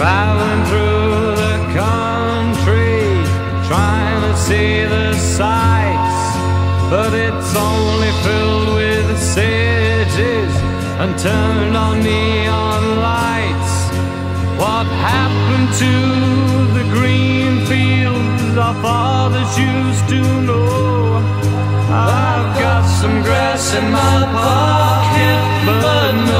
Traveling through the country, trying to see the sights, but it's only filled with cities and turned on neon lights. What happened to the green fields our fathers used to know? I've got some grass in my pocket, but no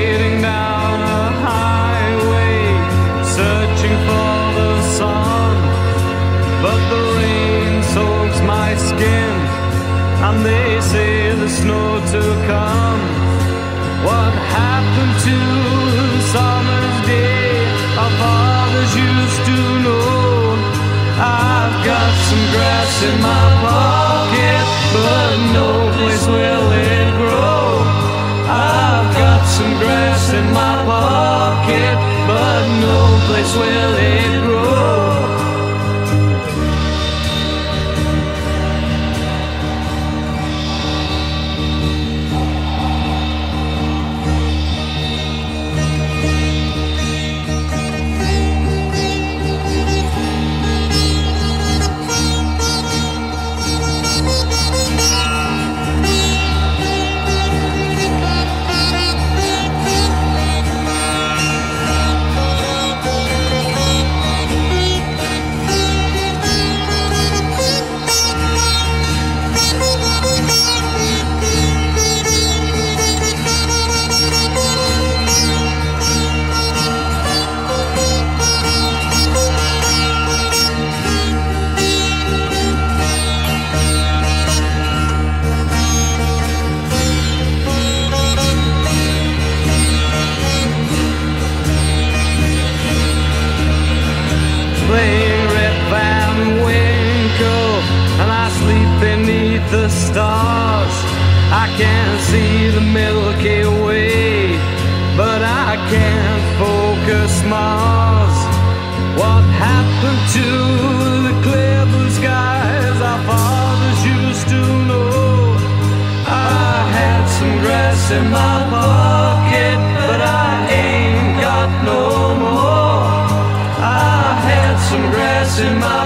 some grass in my pocket, but no place will it grow. I've got some grass in my pocket, but no place will it the stars. I can't see the Milky Way, but I can't focus Mars. What happened to the clear blue skies our fathers used to know? I had some grass in my pocket, but I ain't got no more. I had some grass in my